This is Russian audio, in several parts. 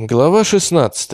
Глава 16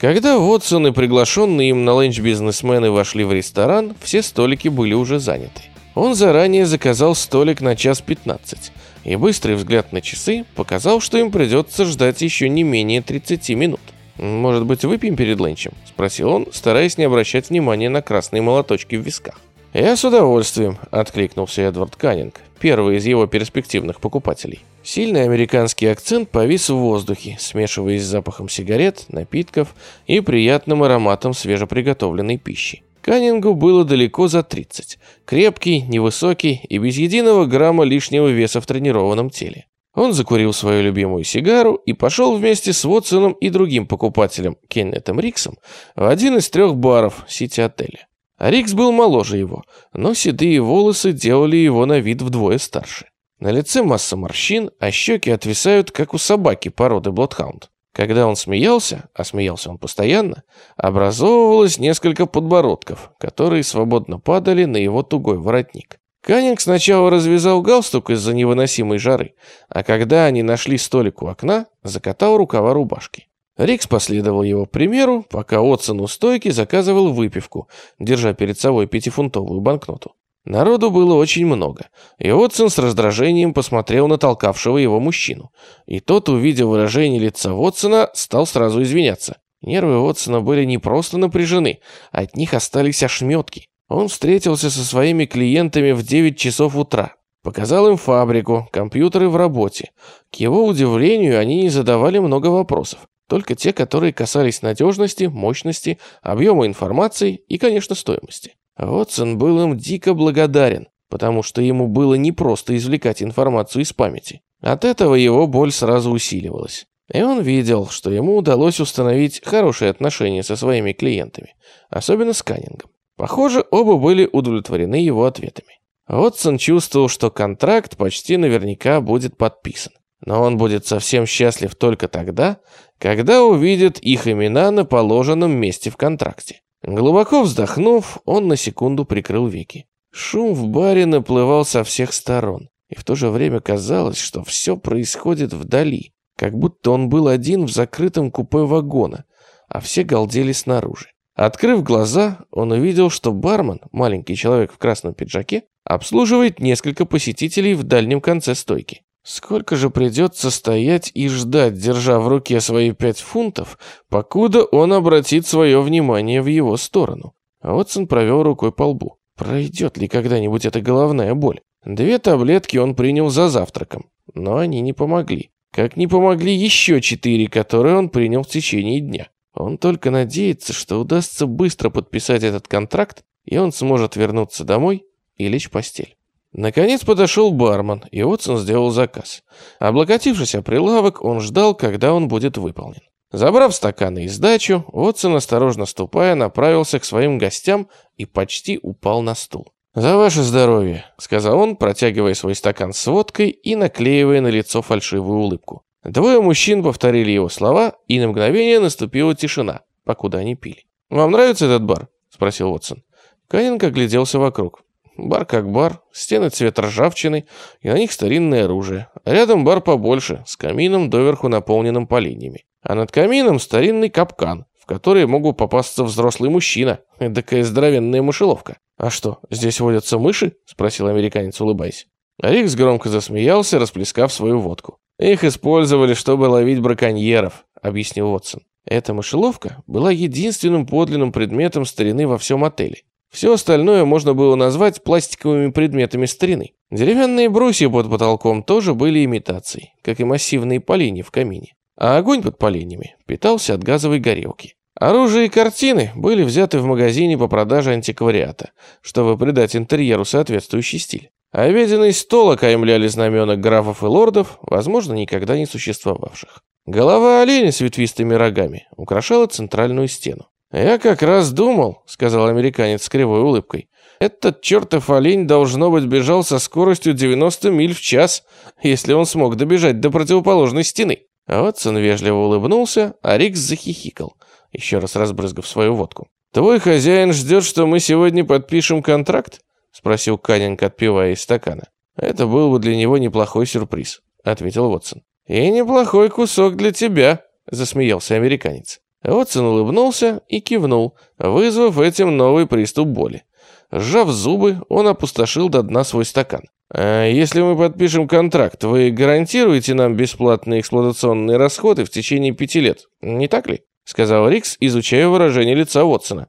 Когда Вотсон и приглашенные им на ленч бизнесмены вошли в ресторан, все столики были уже заняты. Он заранее заказал столик на час 15, и быстрый взгляд на часы показал, что им придется ждать еще не менее 30 минут. «Может быть, выпьем перед ленчем?» – спросил он, стараясь не обращать внимания на красные молоточки в висках. «Я с удовольствием», – откликнулся Эдвард Каннинг, первый из его перспективных покупателей. Сильный американский акцент повис в воздухе, смешиваясь с запахом сигарет, напитков и приятным ароматом свежеприготовленной пищи. Каннингу было далеко за 30. Крепкий, невысокий и без единого грамма лишнего веса в тренированном теле. Он закурил свою любимую сигару и пошел вместе с Вотсоном и другим покупателем, Кеннетом Риксом, в один из трех баров сити-отеля. Рикс был моложе его, но седые волосы делали его на вид вдвое старше. На лице масса морщин, а щеки отвисают, как у собаки породы Блодхаунд. Когда он смеялся, а смеялся он постоянно, образовывалось несколько подбородков, которые свободно падали на его тугой воротник. Каннинг сначала развязал галстук из-за невыносимой жары, а когда они нашли столик у окна, закатал рукава рубашки. Рикс последовал его примеру, пока Отсон у стойки заказывал выпивку, держа перед собой пятифунтовую банкноту. Народу было очень много, и Отсон с раздражением посмотрел на толкавшего его мужчину. И тот, увидев выражение лица Вотсона, стал сразу извиняться. Нервы Вотсона были не просто напряжены, от них остались ошметки. Он встретился со своими клиентами в 9 часов утра. Показал им фабрику, компьютеры в работе. К его удивлению, они не задавали много вопросов. Только те, которые касались надежности, мощности, объема информации и, конечно, стоимости. Вотсон был им дико благодарен, потому что ему было непросто извлекать информацию из памяти. От этого его боль сразу усиливалась. И он видел, что ему удалось установить хорошие отношения со своими клиентами, особенно с Каннингом. Похоже, оба были удовлетворены его ответами. Вотсон чувствовал, что контракт почти наверняка будет подписан. Но он будет совсем счастлив только тогда, когда увидит их имена на положенном месте в контракте. Глубоко вздохнув, он на секунду прикрыл веки. Шум в баре наплывал со всех сторон, и в то же время казалось, что все происходит вдали, как будто он был один в закрытом купе вагона, а все галдели снаружи. Открыв глаза, он увидел, что бармен, маленький человек в красном пиджаке, обслуживает несколько посетителей в дальнем конце стойки. Сколько же придется стоять и ждать, держа в руке свои пять фунтов, покуда он обратит свое внимание в его сторону? А Отсон провел рукой по лбу. Пройдет ли когда-нибудь эта головная боль? Две таблетки он принял за завтраком, но они не помогли. Как не помогли еще четыре, которые он принял в течение дня. Он только надеется, что удастся быстро подписать этот контракт, и он сможет вернуться домой и лечь в постель. Наконец подошел бармен, и Отсон сделал заказ. Облокотившись о прилавок, он ждал, когда он будет выполнен. Забрав стаканы и сдачу, Отсон, осторожно ступая, направился к своим гостям и почти упал на стул. «За ваше здоровье», — сказал он, протягивая свой стакан с водкой и наклеивая на лицо фальшивую улыбку. Двое мужчин повторили его слова, и на мгновение наступила тишина, покуда они пили. «Вам нравится этот бар?» — спросил Отсон. Каннинг огляделся вокруг. Бар как бар, стены цвета ржавчины, и на них старинное оружие. Рядом бар побольше, с камином доверху наполненным поленьями. А над камином старинный капкан, в который мог бы попасться взрослый мужчина, такая здоровенная мышеловка. «А что, здесь водятся мыши?» – спросил американец, улыбаясь. Рикс громко засмеялся, расплескав свою водку. «Их использовали, чтобы ловить браконьеров», – объяснил Уотсон. Эта мышеловка была единственным подлинным предметом старины во всем отеле. Все остальное можно было назвать пластиковыми предметами старины. Деревянные брусья под потолком тоже были имитацией, как и массивные поленья в камине. А огонь под поленьями питался от газовой горелки. Оружие и картины были взяты в магазине по продаже антиквариата, чтобы придать интерьеру соответствующий стиль. А обеденный стол окаймляли знамена графов и лордов, возможно, никогда не существовавших. Голова оленя с ветвистыми рогами украшала центральную стену. «Я как раз думал», — сказал американец с кривой улыбкой, Этот чертов олень, должно быть, бежал со скоростью 90 миль в час, если он смог добежать до противоположной стены. Отсон вежливо улыбнулся, а Рикс захихикал, еще раз разбрызгав свою водку. «Твой хозяин ждет, что мы сегодня подпишем контракт?» — спросил Каннинг, отпивая из стакана. «Это был бы для него неплохой сюрприз», — ответил Вотсон. «И неплохой кусок для тебя», — засмеялся американец. Вотсон улыбнулся и кивнул, вызвав этим новый приступ боли. Сжав зубы, он опустошил до дна свой стакан. «А если мы подпишем контракт, вы гарантируете нам бесплатные эксплуатационные расходы в течение пяти лет, не так ли?» Сказал Рикс, изучая выражение лица Уотсона.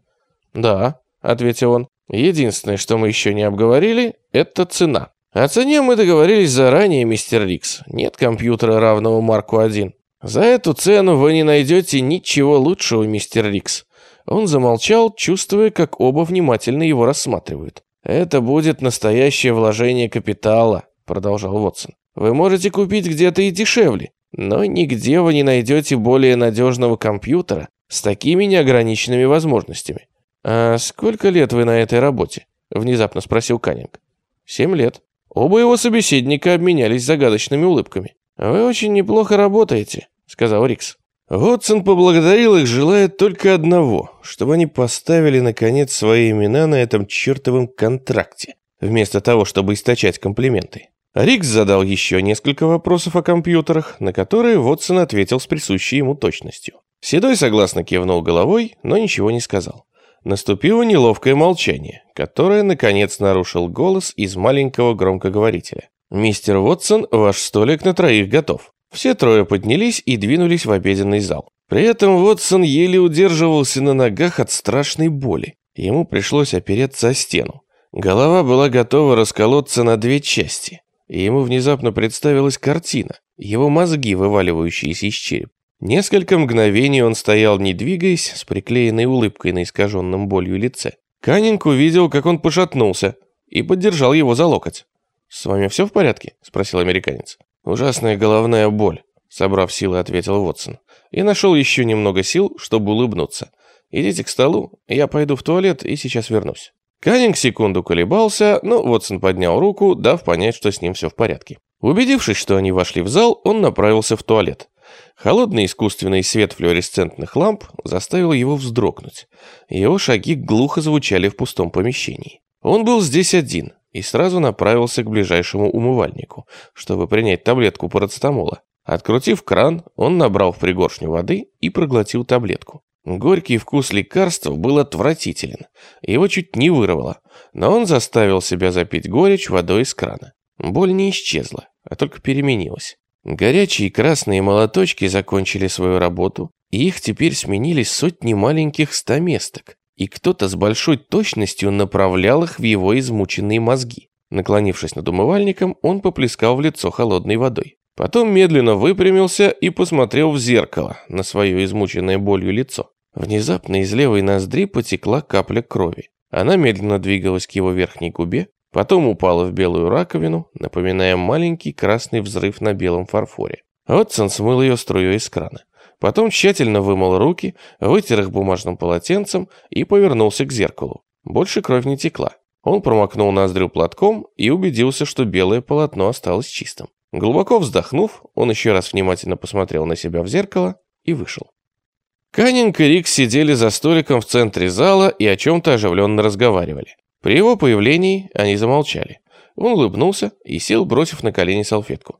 «Да», — ответил он. «Единственное, что мы еще не обговорили, это цена». «О цене мы договорились заранее, мистер Рикс. Нет компьютера, равного Марку 1. За эту цену вы не найдете ничего лучшего, мистер Рикс. Он замолчал, чувствуя, как оба внимательно его рассматривают. «Это будет настоящее вложение капитала», — продолжал Вотсон. «Вы можете купить где-то и дешевле, но нигде вы не найдете более надежного компьютера с такими неограниченными возможностями». «А сколько лет вы на этой работе?» — внезапно спросил Каннинг. «Семь лет». Оба его собеседника обменялись загадочными улыбками. «Вы очень неплохо работаете», — сказал Рикс. Вотсон поблагодарил их, желая только одного, чтобы они поставили, наконец, свои имена на этом чертовом контракте, вместо того, чтобы источать комплименты. Рикс задал еще несколько вопросов о компьютерах, на которые Вотсон ответил с присущей ему точностью. Седой согласно кивнул головой, но ничего не сказал. Наступило неловкое молчание, которое, наконец, нарушил голос из маленького громкоговорителя. «Мистер Вотсон, ваш столик на троих готов». Все трое поднялись и двинулись в обеденный зал. При этом Вотсон еле удерживался на ногах от страшной боли. Ему пришлось опереться о стену. Голова была готова расколоться на две части. И ему внезапно представилась картина, его мозги, вываливающиеся из черепа. Несколько мгновений он стоял, не двигаясь, с приклеенной улыбкой на искаженном болью лице. Каннинг увидел, как он пошатнулся, и поддержал его за локоть. «С вами все в порядке?» – спросил американец. «Ужасная головная боль», — собрав силы, ответил Вотсон. И нашел еще немного сил, чтобы улыбнуться. «Идите к столу, я пойду в туалет и сейчас вернусь». Каннинг секунду колебался, но Вотсон поднял руку, дав понять, что с ним все в порядке. Убедившись, что они вошли в зал, он направился в туалет. Холодный искусственный свет флуоресцентных ламп заставил его вздрогнуть. Его шаги глухо звучали в пустом помещении. Он был здесь один, и сразу направился к ближайшему умывальнику, чтобы принять таблетку парацетамола. Открутив кран, он набрал в пригоршню воды и проглотил таблетку. Горький вкус лекарства был отвратителен, его чуть не вырвало, но он заставил себя запить горечь водой из крана. Боль не исчезла, а только переменилась. Горячие красные молоточки закончили свою работу, и их теперь сменили сотни маленьких стаместок, и кто-то с большой точностью направлял их в его измученные мозги. Наклонившись над умывальником, он поплескал в лицо холодной водой. Потом медленно выпрямился и посмотрел в зеркало на свое измученное болью лицо. Внезапно из левой ноздри потекла капля крови. Она медленно двигалась к его верхней губе, потом упала в белую раковину, напоминая маленький красный взрыв на белом фарфоре. Отсон смыл ее струей из крана. Потом тщательно вымыл руки, вытер их бумажным полотенцем и повернулся к зеркалу. Больше кровь не текла. Он промокнул ноздрю платком и убедился, что белое полотно осталось чистым. Глубоко вздохнув, он еще раз внимательно посмотрел на себя в зеркало и вышел. Каннинг и Рик сидели за столиком в центре зала и о чем-то оживленно разговаривали. При его появлении они замолчали. Он улыбнулся и сел, бросив на колени салфетку.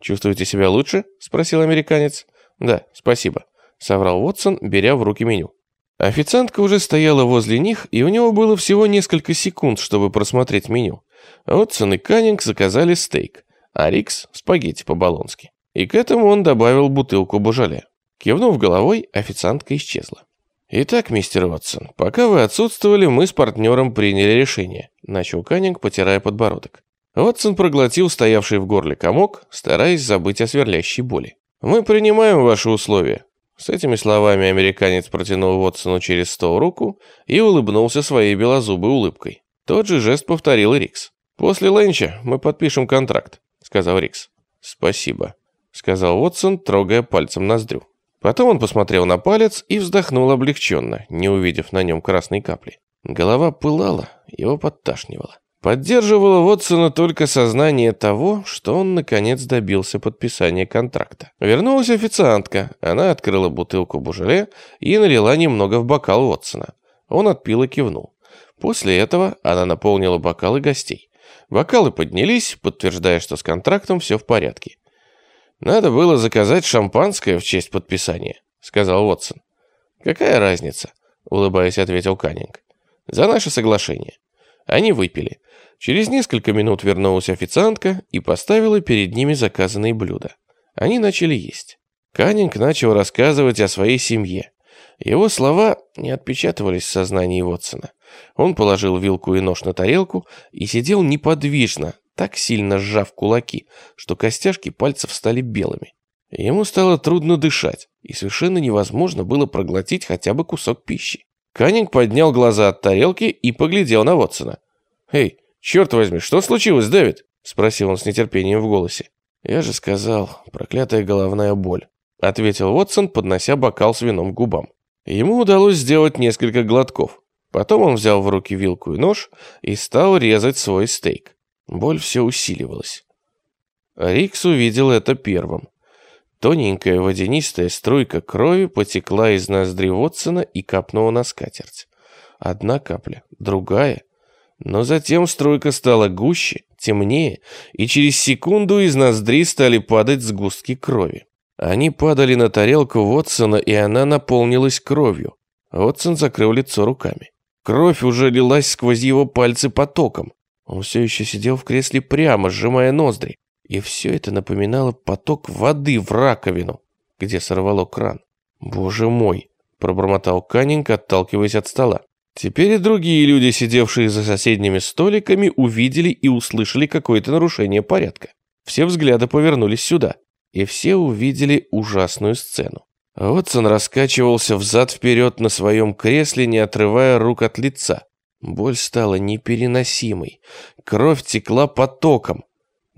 «Чувствуете себя лучше?» – спросил американец. «Да, спасибо», — соврал Уотсон, беря в руки меню. Официантка уже стояла возле них, и у него было всего несколько секунд, чтобы просмотреть меню. Уотсон и Каннинг заказали стейк, а Рикс — спагетти по-болонски. И к этому он добавил бутылку божоле. Кивнув головой, официантка исчезла. «Итак, мистер Уотсон, пока вы отсутствовали, мы с партнером приняли решение», — начал Каннинг, потирая подбородок. Уотсон проглотил стоявший в горле комок, стараясь забыть о сверлящей боли. «Мы принимаем ваши условия». С этими словами американец протянул Уотсону через стол руку и улыбнулся своей белозубой улыбкой. Тот же жест повторил Рикс. «После ленча мы подпишем контракт», — сказал Рикс. «Спасибо», — сказал Уотсон, трогая пальцем ноздрю. Потом он посмотрел на палец и вздохнул облегченно, не увидев на нем красной капли. Голова пылала, его подташнивало. Поддерживало Вотсона только сознание того, что он наконец добился подписания контракта. Вернулась официантка. Она открыла бутылку бужеле и налила немного в бокал Вотсона. Он отпил и кивнул. После этого она наполнила бокалы гостей. Бокалы поднялись, подтверждая, что с контрактом все в порядке. «Надо было заказать шампанское в честь подписания», — сказал Вотсон. «Какая разница?» — улыбаясь, ответил Каннинг. «За наше соглашение». Они выпили. Через несколько минут вернулась официантка и поставила перед ними заказанные блюда. Они начали есть. Каннинг начал рассказывать о своей семье. Его слова не отпечатывались в сознании Вотсона. Он положил вилку и нож на тарелку и сидел неподвижно, так сильно сжав кулаки, что костяшки пальцев стали белыми. Ему стало трудно дышать, и совершенно невозможно было проглотить хотя бы кусок пищи. Каннинг поднял глаза от тарелки и поглядел на Вотсона. «Эй, черт возьми, что случилось, Дэвид?» — спросил он с нетерпением в голосе. «Я же сказал, проклятая головная боль», — ответил Вотсон, поднося бокал с вином к губам. Ему удалось сделать несколько глотков. Потом он взял в руки вилку и нож и стал резать свой стейк. Боль все усиливалась. Рикс увидел это первым. Тоненькая водянистая струйка крови потекла из ноздри Вотсона и капнула на скатерть. Одна капля, другая. Но затем струйка стала гуще, темнее, и через секунду из ноздри стали падать сгустки крови. Они падали на тарелку Вотсона, и она наполнилась кровью. Вотсон закрыл лицо руками. Кровь уже лилась сквозь его пальцы потоком. Он все еще сидел в кресле прямо, сжимая ноздри. И все это напоминало поток воды в раковину, где сорвало кран. «Боже мой!» – пробормотал Каннинг, отталкиваясь от стола. Теперь и другие люди, сидевшие за соседними столиками, увидели и услышали какое-то нарушение порядка. Все взгляды повернулись сюда и все увидели ужасную сцену. Отсон раскачивался взад-вперед на своем кресле, не отрывая рук от лица. Боль стала непереносимой, кровь текла потоком.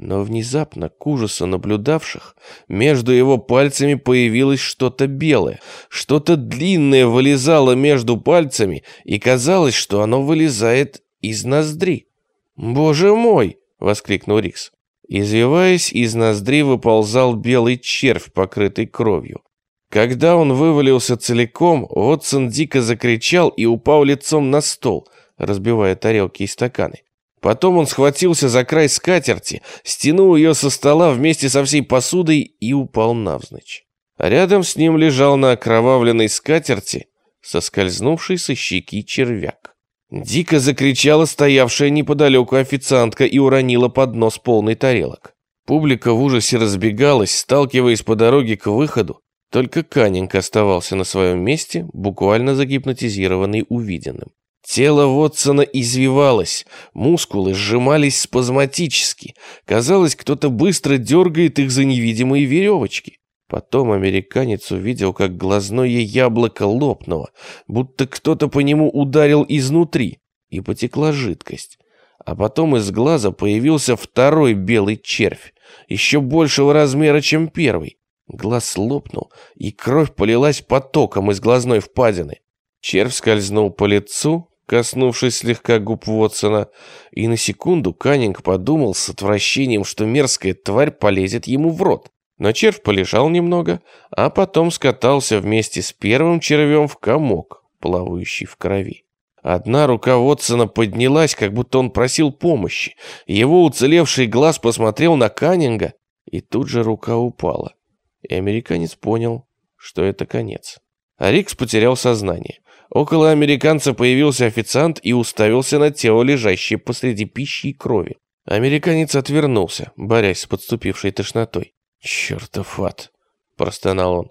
Но внезапно, к ужасу наблюдавших, между его пальцами появилось что-то белое, что-то длинное вылезало между пальцами, и казалось, что оно вылезает из ноздри. «Боже мой!» — воскликнул Рикс. Извиваясь, из ноздри выползал белый червь, покрытый кровью. Когда он вывалился целиком, Отсон дико закричал и упал лицом на стол, разбивая тарелки и стаканы. Потом он схватился за край скатерти, стянул ее со стола вместе со всей посудой и упал навзничь. Рядом с ним лежал на окровавленной скатерти соскользнувший со щеки червяк. Дико закричала стоявшая неподалеку официантка и уронила поднос полный тарелок. Публика в ужасе разбегалась, сталкиваясь по дороге к выходу. Только Каннинг оставался на своем месте, буквально загипнотизированный увиденным. Тело Вотсона извивалось, мускулы сжимались спазматически. Казалось, кто-то быстро дергает их за невидимые веревочки. Потом американец увидел, как глазное яблоко лопнуло, будто кто-то по нему ударил изнутри, и потекла жидкость. А потом из глаза появился второй белый червь, еще большего размера, чем первый. Глаз лопнул, и кровь полилась потоком из глазной впадины. Червь скользнул по лицу, коснувшись слегка губ Вотсона, и на секунду Каннинг подумал с отвращением, что мерзкая тварь полезет ему в рот. Но червь полежал немного, а потом скатался вместе с первым червем в комок, плавающий в крови. Одна рука Вотсона поднялась, как будто он просил помощи. Его уцелевший глаз посмотрел на Каннинга, и тут же рука упала. И американец понял, что это конец. А Рикс потерял сознание. Около американца появился официант и уставился на тело, лежащее посреди пищи и крови. Американец отвернулся, борясь с подступившей тошнотой. «Чертов ад!» – простонал он.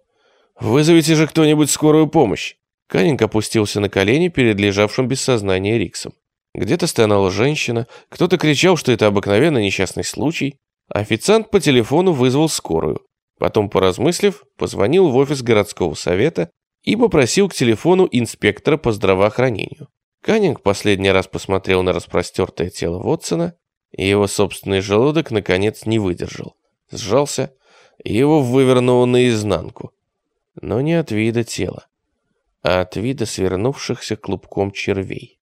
«Вызовите же кто-нибудь скорую помощь!» Каннинг опустился на колени перед лежавшим без сознания Риксом. Где-то стонала женщина, кто-то кричал, что это обыкновенный несчастный случай. Официант по телефону вызвал скорую. Потом, поразмыслив, позвонил в офис городского совета и попросил к телефону инспектора по здравоохранению. Каннинг последний раз посмотрел на распростертое тело Вотсона, и его собственный желудок наконец не выдержал. Сжался его вывернуло наизнанку. Но не от вида тела, а от вида свернувшихся клубком червей.